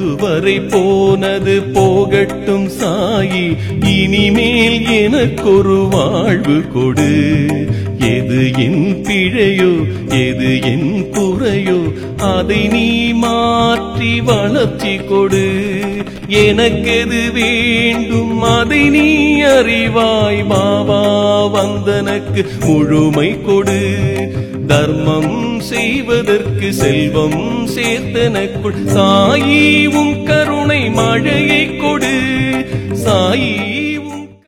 அதுவரை போனது போகட்டும் சாயி இனிமேல் எனக்கொரு வாழ்வு கொடு. எது என் பிழையோ எது என் குறையோ அதை நீ மாற்றி வளர்ச்சி கொடு. எனக்கெது வேண்டும் அதை நீ அறிவாய் பாபா வந்தனக்கு முழுமை கொடு. தர்மம் செய்வதற்கு செல்வம் சேர்த்தனக்குள். சாயி உன் கருணை மழையை கொடு. சாயி